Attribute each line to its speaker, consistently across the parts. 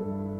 Speaker 1: thank you.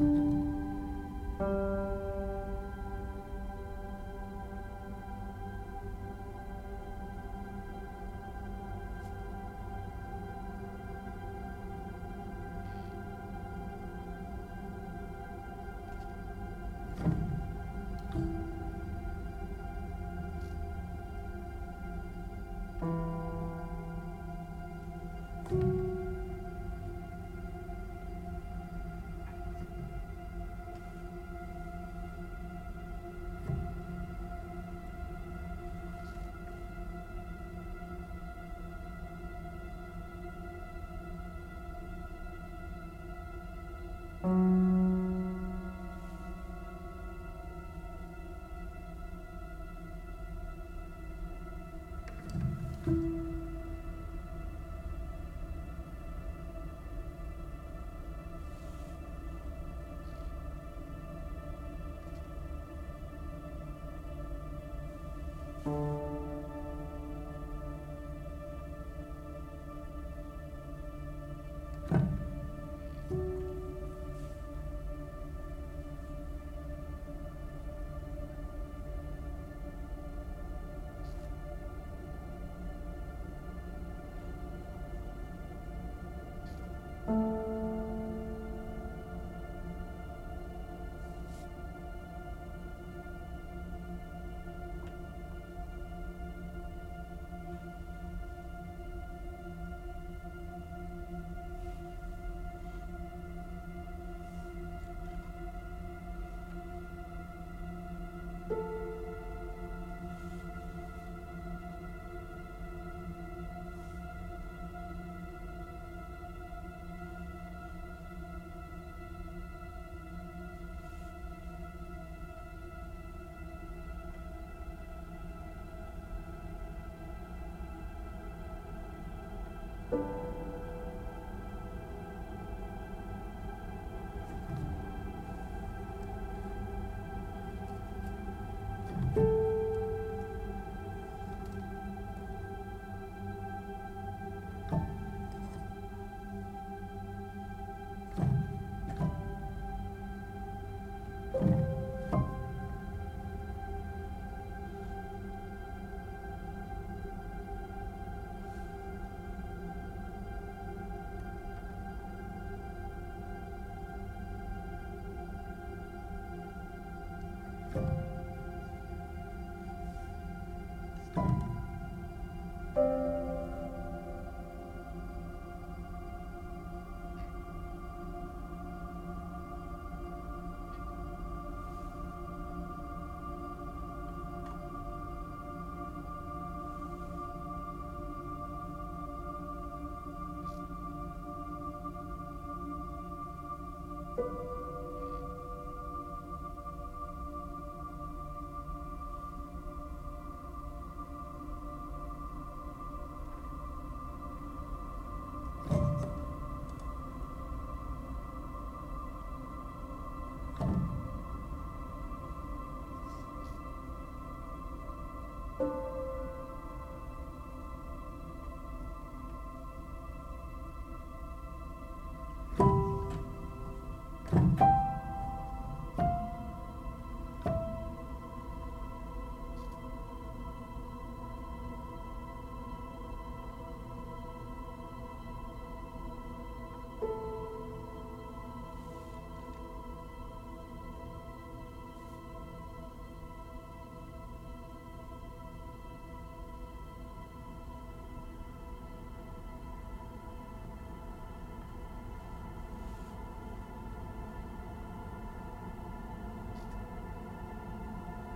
Speaker 1: Thank you.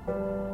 Speaker 1: Thank you.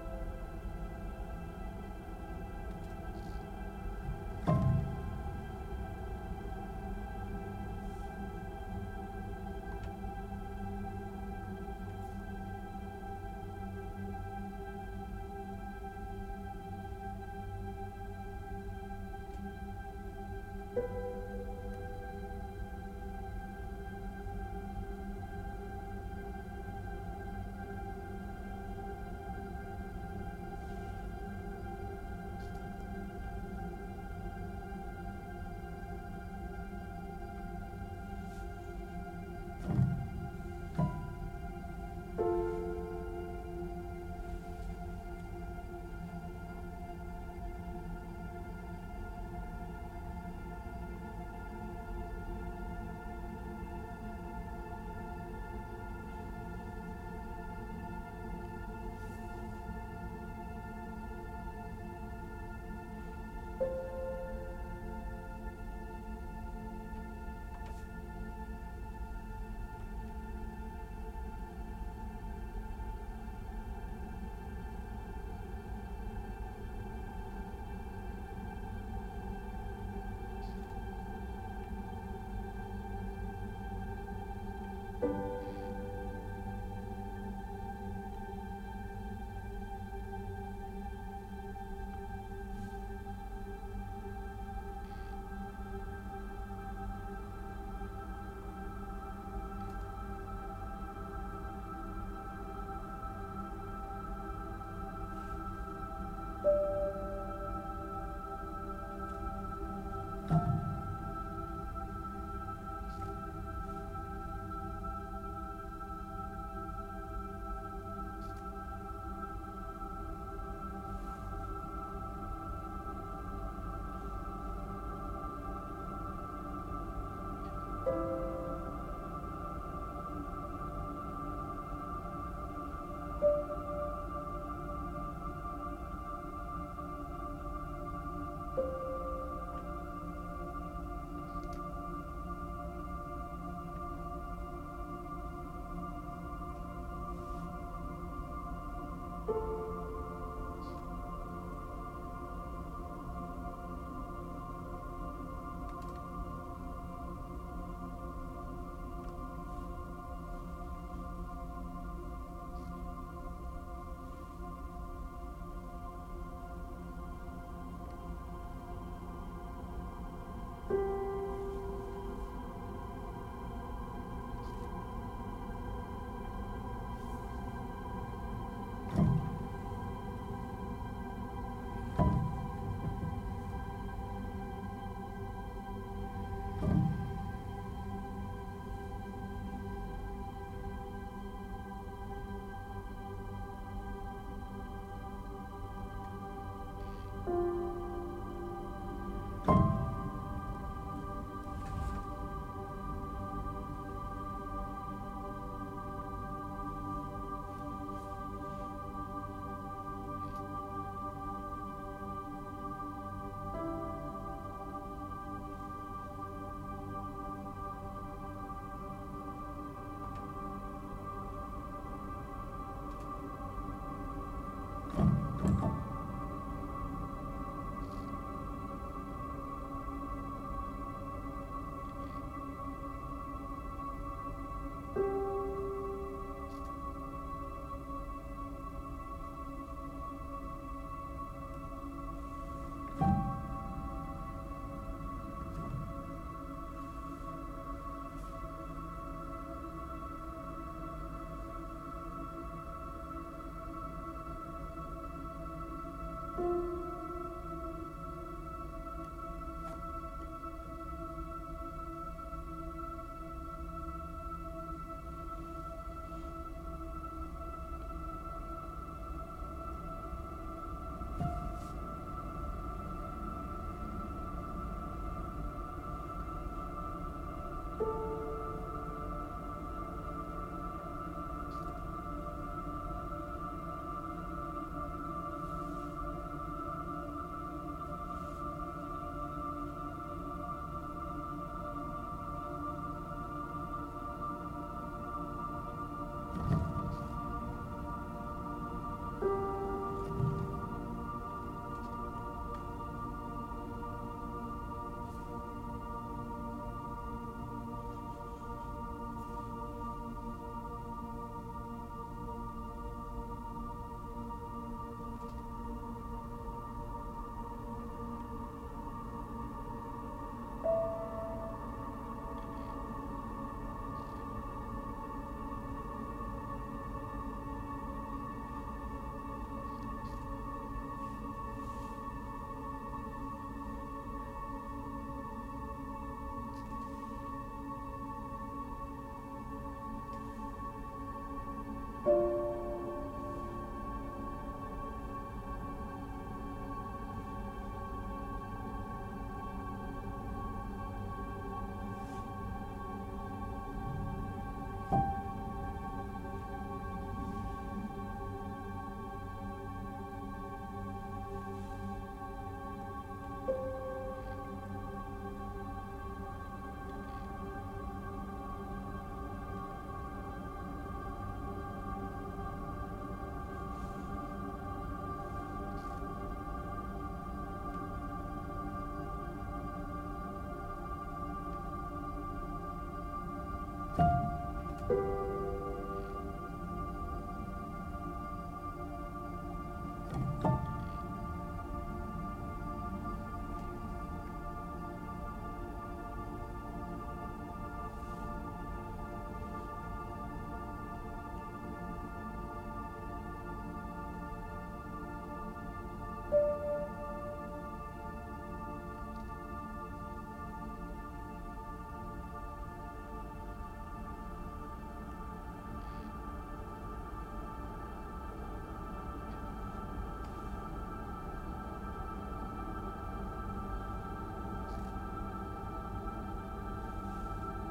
Speaker 1: thank you.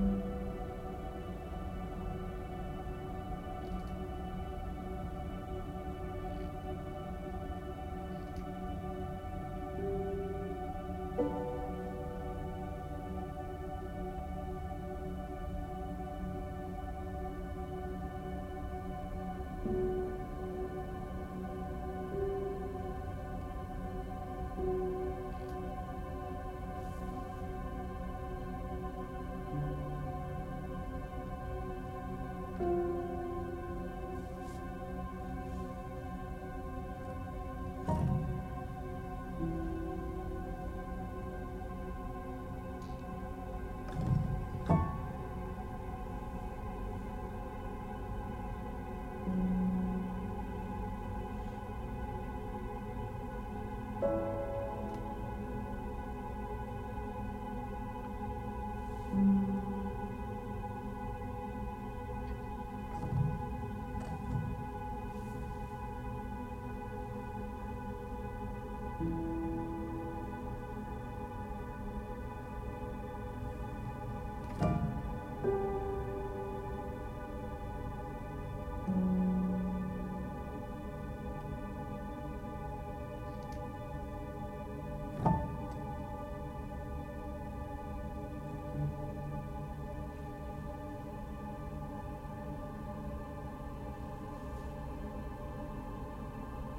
Speaker 1: Thank you.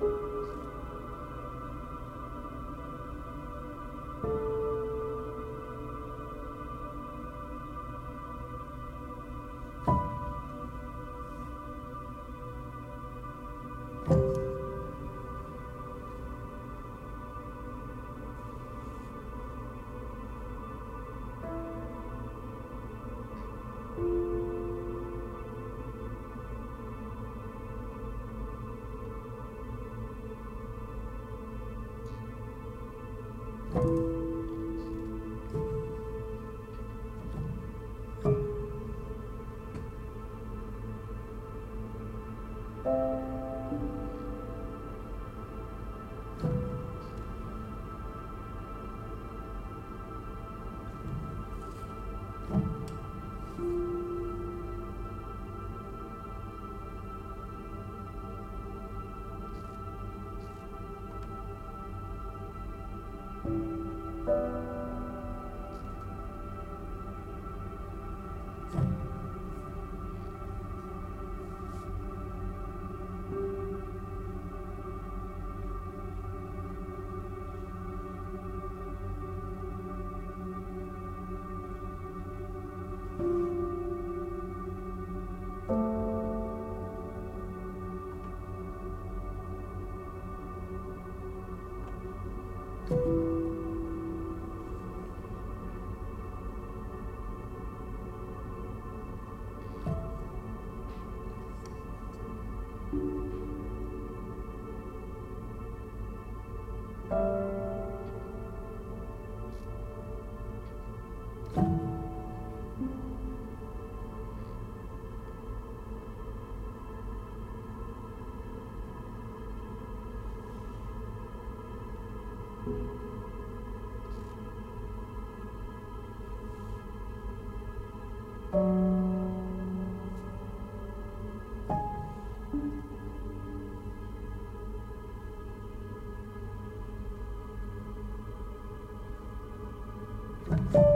Speaker 1: Thank you. thank you. 了。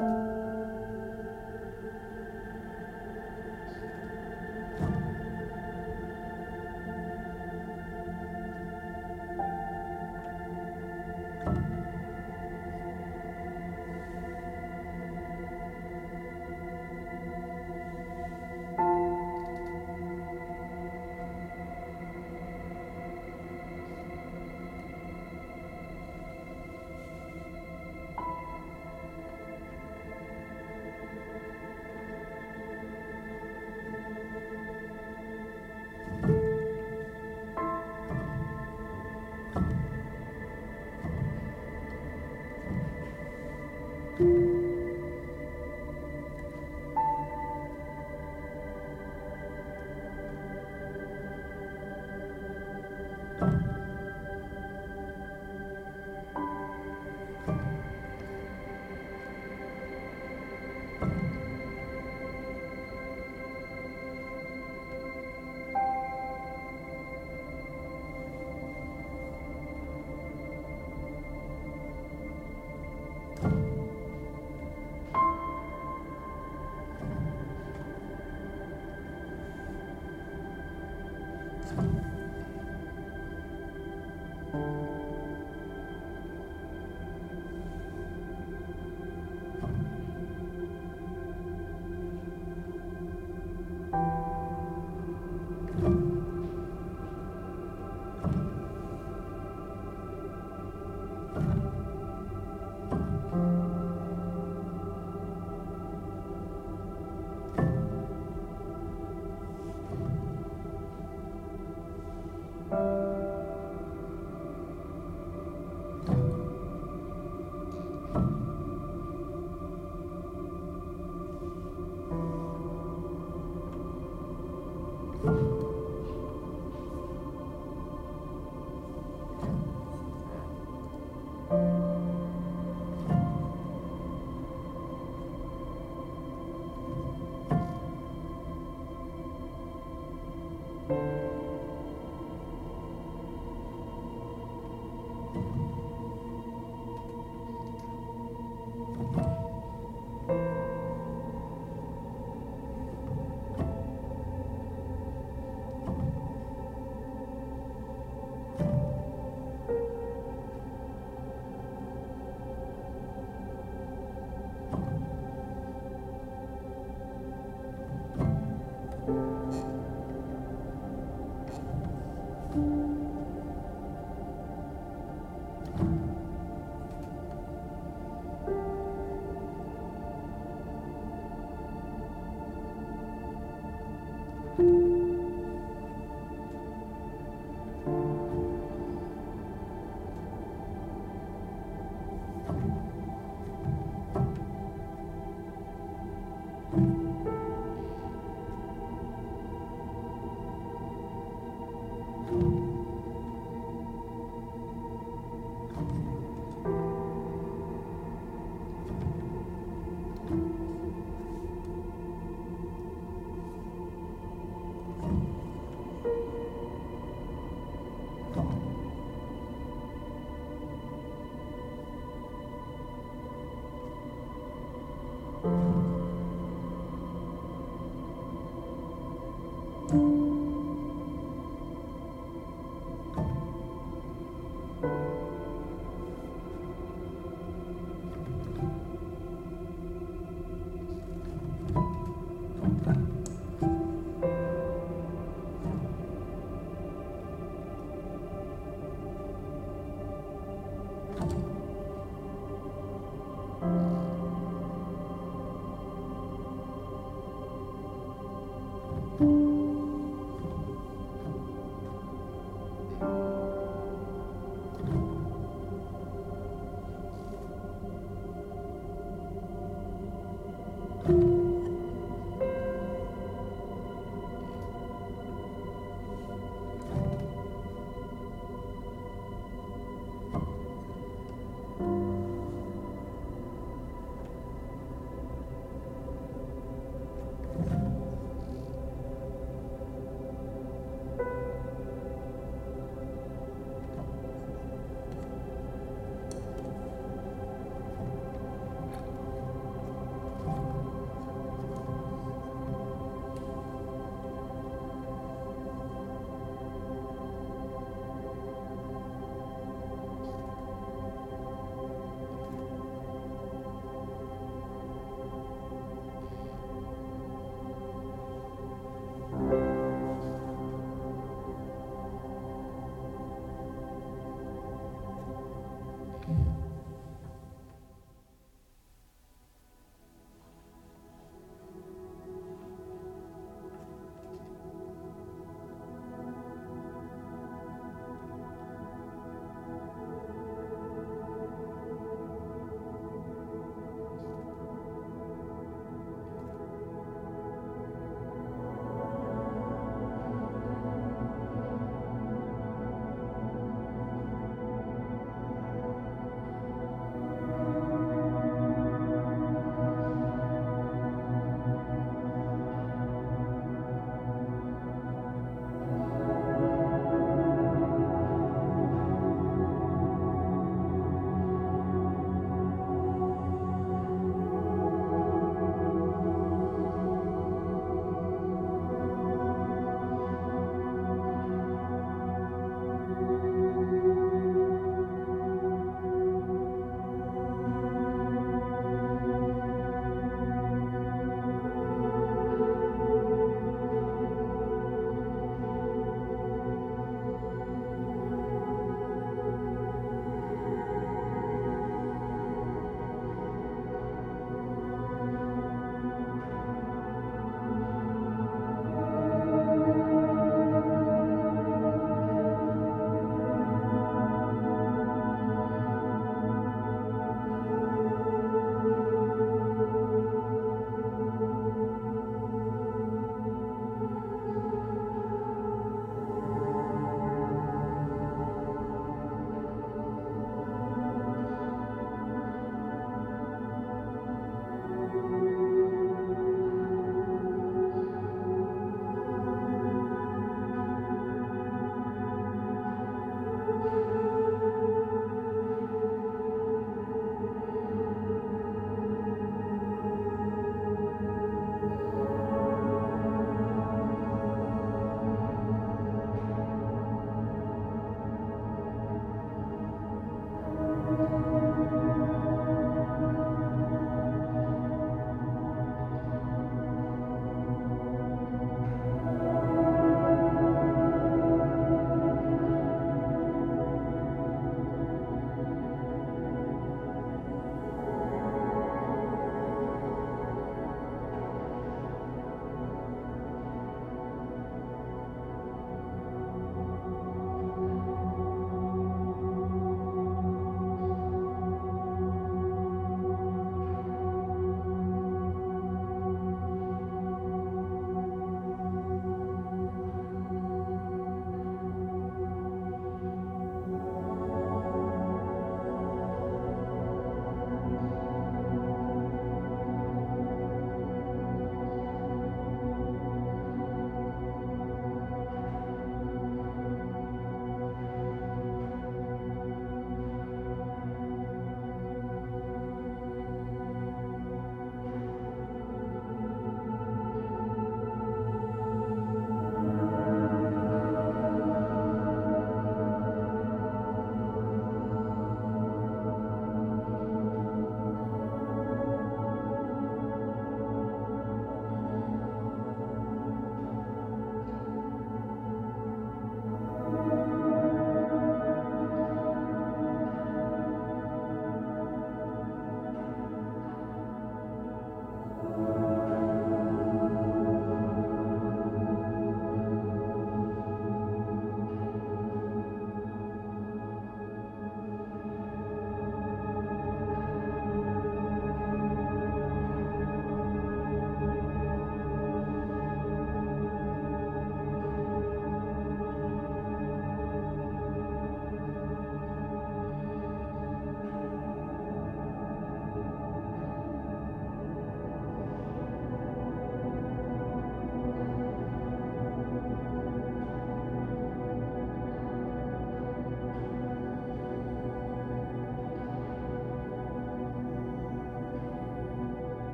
Speaker 1: 了。